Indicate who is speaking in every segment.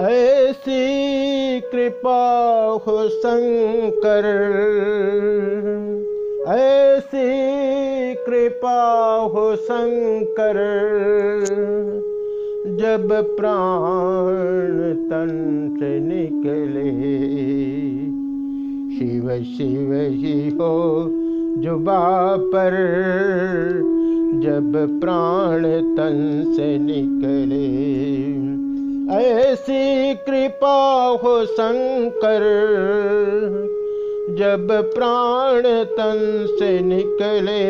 Speaker 1: ऐसी कृपा हो शंकर, ऐसी कृपा हो शंकर, जब प्राण तन से निकले, शिव शिव ही हो जुबा पर, जब प्राण तन से निकले ऐसी कृपा हो शंकर, जब प्राण तन से निकले,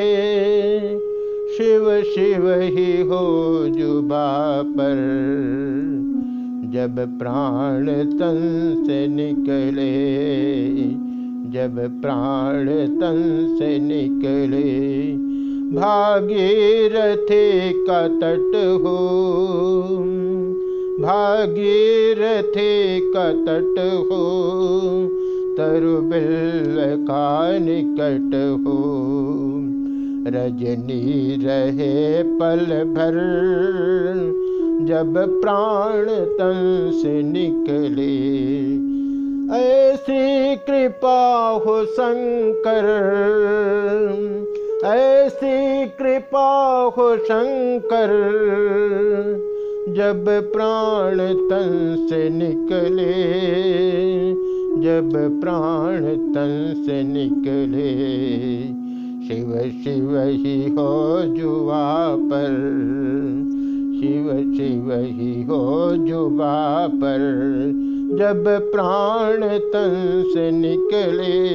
Speaker 1: शिव शिव ही हो जुबा पर। जब प्राण तन से निकले, जब प्राण तन से निकले, भागीरथी का तट हो। भागीरथी का तट हो तरुबिल का निकट हो। रजनी रहे पल भर, जब प्राण तन से निकले। ऐसी कृपा हो शंकर, ऐसी कृपा हो शंकर। जब प्राण तन से निकले, जब प्राण तन से निकले, शिव शिव ही हो जुआ पर, शिव शिव ही हो जुबा पर, जब प्राण तन से निकले,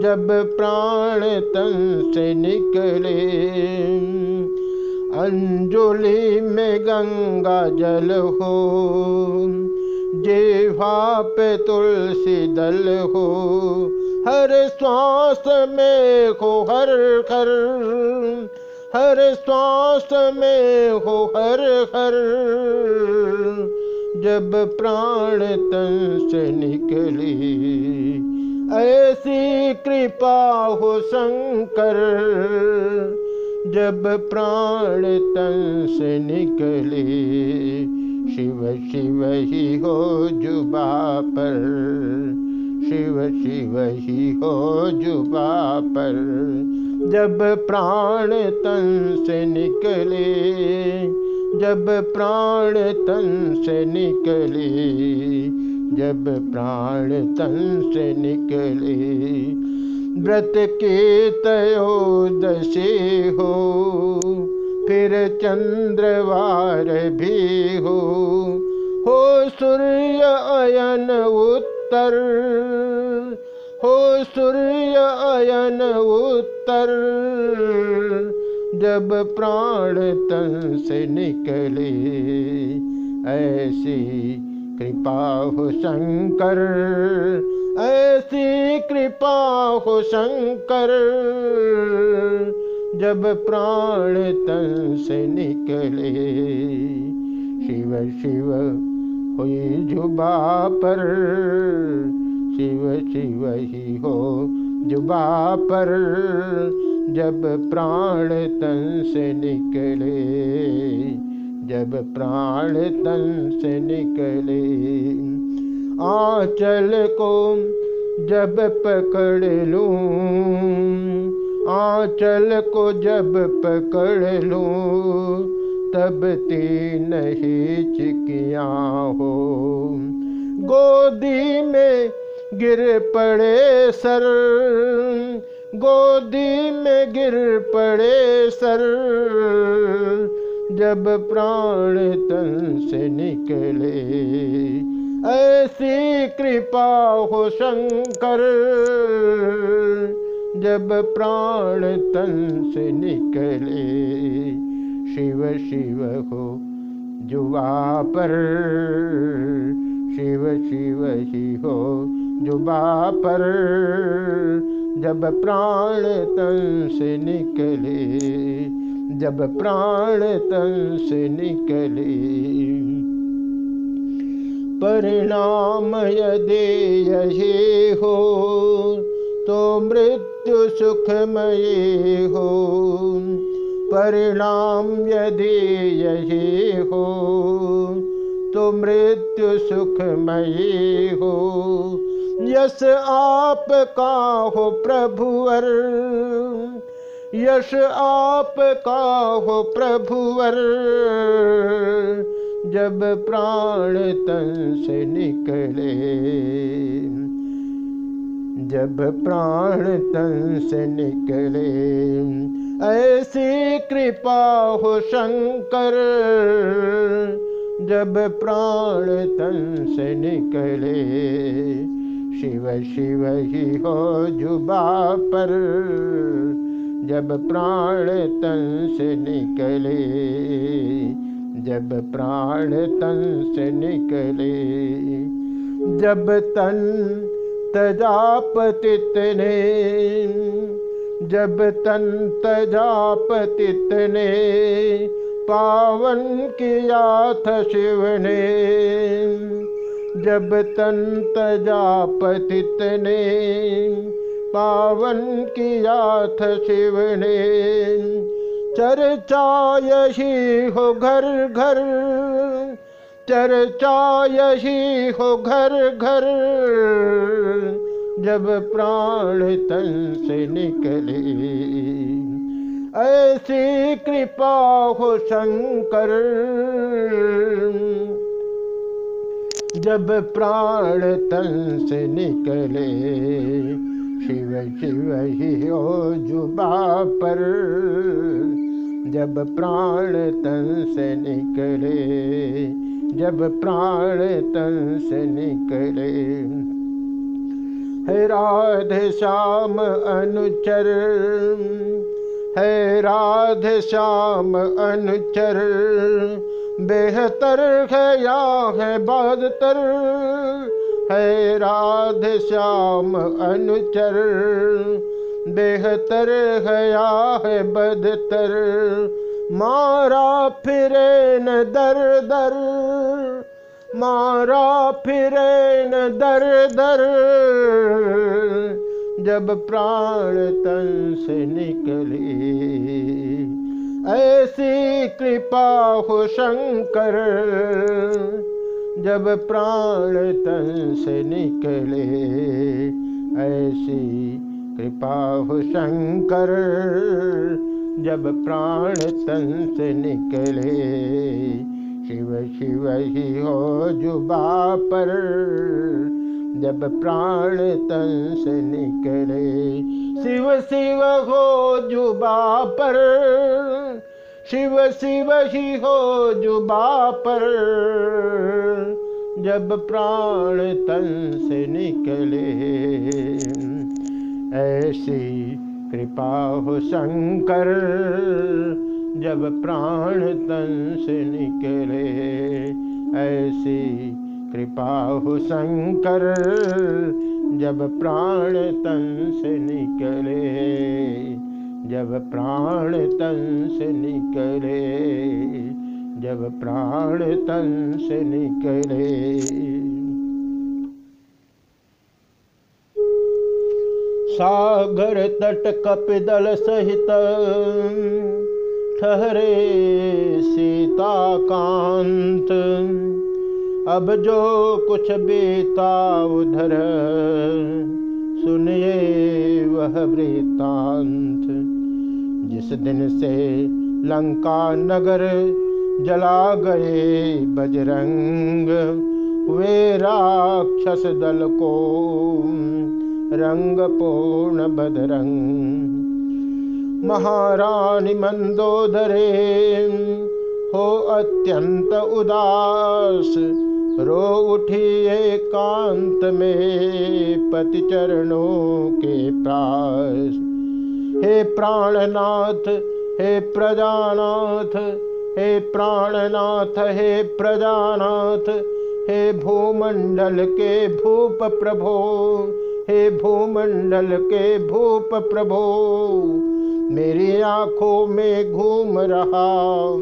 Speaker 1: जब प्राण तन से निकले अंजुलि में गंगा जल हो, जेवा पे तुलसी दल हो। हर श्वास में हो हर हर हर श्वास में हो हर हर जब प्राण तन से निकली, ऐसी कृपा हो शंकर। जब प्राण तन से निकले, शिव शिव ही हो जुबा पर। शिव शिव ही हो जुबा पर। जब प्राण तन से निकले, जब प्राण तन से निकले, जब प्राण तन से निकले व्रत के तयोदशी हो, फिर चंद्रवार भी हो। हो सूर्य अयन उत्तर, हो सूर्य अयन उत्तर। जब प्राण तन से निकले, ऐसी कृपा हो शंकर। ऐसी कृपा हो शंकर, जब प्राण तन से निकले। शिव शिव, हुई जुबा पर, शिव शिव ही हो जुबा पर, जब प्राण तन से निकले, जब प्राण तन से निकले। आंचल को जब पकड़ लूँ, आंचल को जब पकड़ लूँ, तब तीन ही चिकिया हो। गोदी में गिर पड़े सर, गोदी में गिर पड़े सर, जब प्राण तन से निकले ऐसी कृपा हो शंकर, जब प्राण तन से निकले, शिव शिव हो जुबा पर। शिव शिव ही हो जुबा पर, जब प्राण तन से निकले, जब प्राण तन से निकले। परिणाम यदि यही हो तो मृत्यु सुखमयी हो। परिणाम यदि यही हो तो मृत्यु सुखमयी हो। यश आप का हो प्रभुवर यश आप का हो प्रभुवर जब प्राण तन से निकले, जब प्राण तन से निकले, ऐसी कृपा हो शंकर, जब प्राण तन से निकले, शिव शिव ही हो जुबा पर, जब प्राण तन से निकले जब प्राण तन से निकले, जब तन तजापतित ने, जब तन तजापतित ने, पावन किया था शिव ने, जब तन तजापतित ने, पावन किया था शिव ने चर्चा यही हो घर घर चर्चा यही हो घर घर। जब प्राण तन से निकले, ऐसी कृपा हो शंकर। जब प्राण तन से निकले, शिव शिव ही हो जुबा पर। जब प्राण तन से निकले, जब प्राण तन से निकले। है राधे श्याम अनुचर, है राधे श्याम अनुचर, बेहतर है या है बदतर है राधे श्याम अनुचर बेहतर हया है बदतर मारा फिरे न दर दर, मारा फिरे न दर दर। जब प्राण तन से निकली, ऐसी कृपा हो शंकर, जब प्राण तन से निकले, ऐसी कृपा हो शंकर, जब प्राण तन से निकले, शिव शिव ही हो जुबा पर, जब प्राण तन से निकले, शिव शिव हो जुबा पर, शिव शिव ही हो जुबा पर, जब प्राण तन से निकले। ऐसी कृपा हो शंकर, जब प्राण तन से निकले। ऐसी कृपा हो शंकर, जब प्राण तन से निकले। जब प्राण तन से निकले, जब प्राण तन से निकले। सागर तट कपिदल सहित ठहरे सीता कांत अब जो कुछ बीता उधर, सुनिए वह वृतांत जिस दिन से लंका नगर जला गए बजरंग, वे राक्षस दल को रंग पूर्ण बदरंग। महारानी मंदोदरे, हो अत्यंत उदास। रो उठी एकांत में पति चरणों के पास। हे प्राणनाथ, हे प्रजानाथ, हे प्राणनाथ, हे प्रजानाथ, हे भूमंडल के भूप प्रभो। हे भूमंडल के भूप प्रभो, मेरी आँखों में घूम रहा,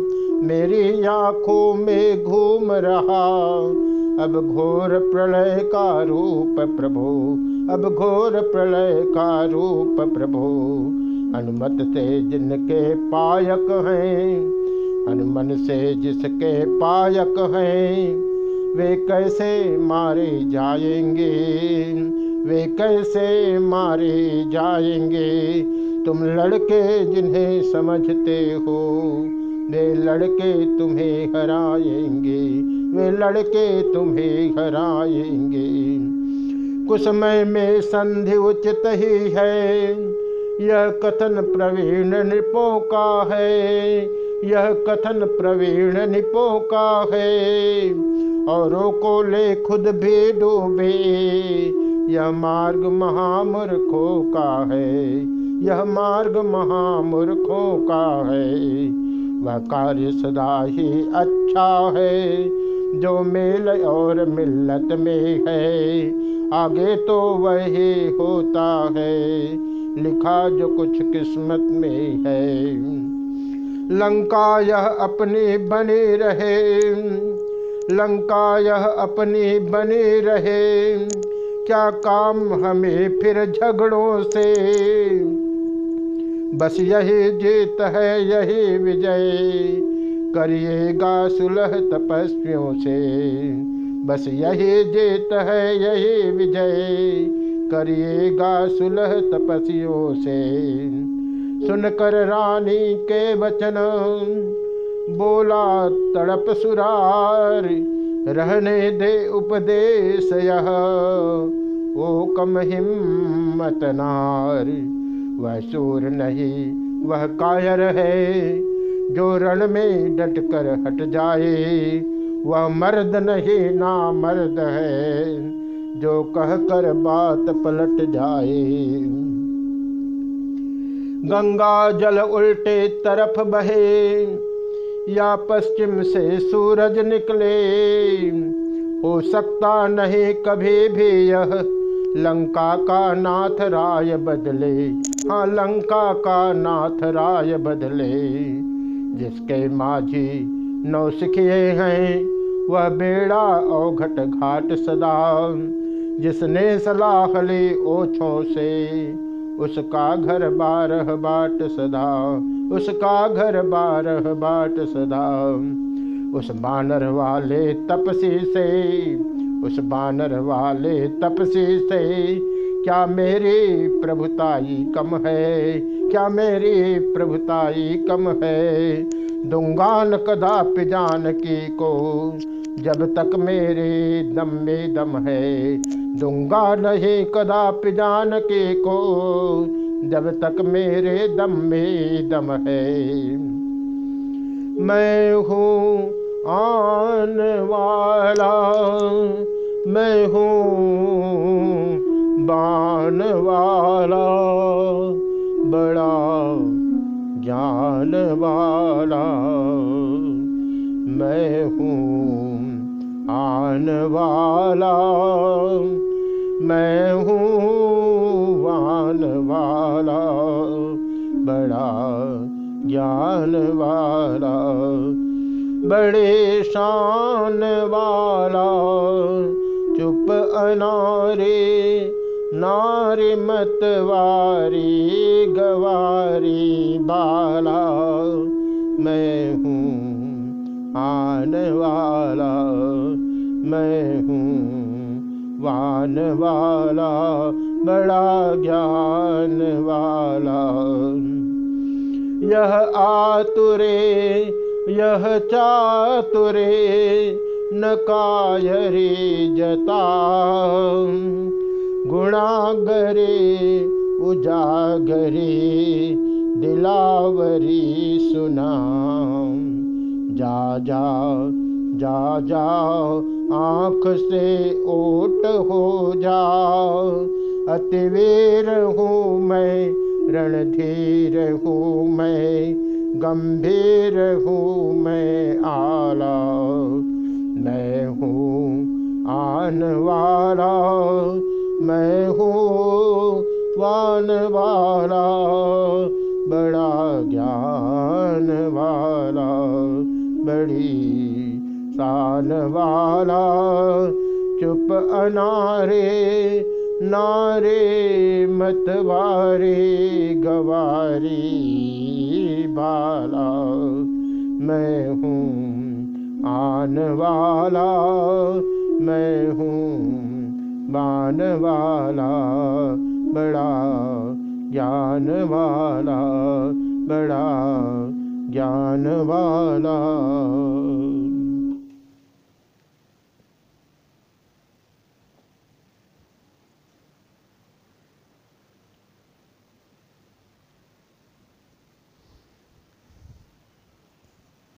Speaker 1: मेरी आँखों में घूम रहा। अब घोर प्रलय का रूप प्रभो, अब घोर प्रलय का रूप प्रभो। हनुमत से जिनके पायक हैं, हनुमन से जिसके पायक हैं, वे कैसे मारे जाएँगे? वे कैसे मारे जाएँगे? तुम लड़के जिन्हें समझते हो, वे लड़के तुम्हें हराएँगे, वे लड़के तुम्हें हराएँगे। कुछ समय में संधि उचित ही है, यह कथन प्रवीण निपो का है, यह कथन प्रवीण निपो का है। औरों को ले खुद भी डूबे यह मार्ग महामूर्खों का है। यह मार्ग महामूर्खों का है। वह कार्य सदा ही अच्छा है। जो मेल और मिल्लत में है, आगे तो वही होता है। लिखा जो कुछ किस्मत में है। लंका यह अपनी बनी रहे। लंका यह अपनी बनी रहे। क्या काम हमें फिर झगड़ों से? बस यही जीत है, यही विजय। करिएगा सुलह तपस्वियों से। बस यही जीत है, यही विजय। करिएगा सुलह तपस्वियों से। सुनकर रानी के वचन, बोला तड़प सुरार। रहने दे उपदेश यह। ओ कम हिम्मत नार, वह सूर नहीं, वह कायर है। जो रण में डट कर हट जाए, वह मर्द नहीं, ना मर्द है। जो कह कर बात पलट जाए। गंगा जल उल्टे तरफ़ बहे या पश्चिम से सूरज निकले। हो सकता नहीं कभी भी यह लंका का नाथ राय बदले। हाँ लंका का नाथ राय बदले। जिसके माझी नौ सिखिए हैं, वह बेड़ा औघट घाट सदा। जिसने सलाह ली ओछों से, उसका घर बारह बाट सदा। उसका घर बारह बाट सदा। उस बानर वाले तपसी से, उस बानर वाले तपसी से, क्या मेरी प्रभुताई कम है? क्या मेरी प्रभुताई कम है? दुंगान कदापि की को जब तक मेरे दम में दम है। दूँगा नहीं कदापि की को जब तक मेरे दम में दम है। मैं हूँ आन वाला, मैं हूँ बान वाला, बड़ा ज्ञान वाला। मैं हूँ आन वाला, मैं हूँ ज्ञान वाला, बड़े शान वाला। चुप अनारे, नारी मतवारी गवारी बाला। मैं हूँ आन वाला, मैं हूँ वान वाला, बड़ा ज्ञान वाला। यह आतुरे, यह चातुरे, न कायरे जता। गुणागरे, उजागरे, दिलावरी सुना जा जा जा जा, आँख से ओट हो जा अतिवेर हूँ मैं रणधीर हूँ मैं, गंभीर हूँ मैं आला। मैं हूँ आन वाला मैं हूँ वान वाला बड़ा ज्ञान वाला बड़ी शान वाला चुप अनारे नारे मतवारे गवारी बाला। मैं हूँ आन वाला मैं हूँ मान वाला बड़ा ज्ञान वाला बड़ा ज्ञान वाला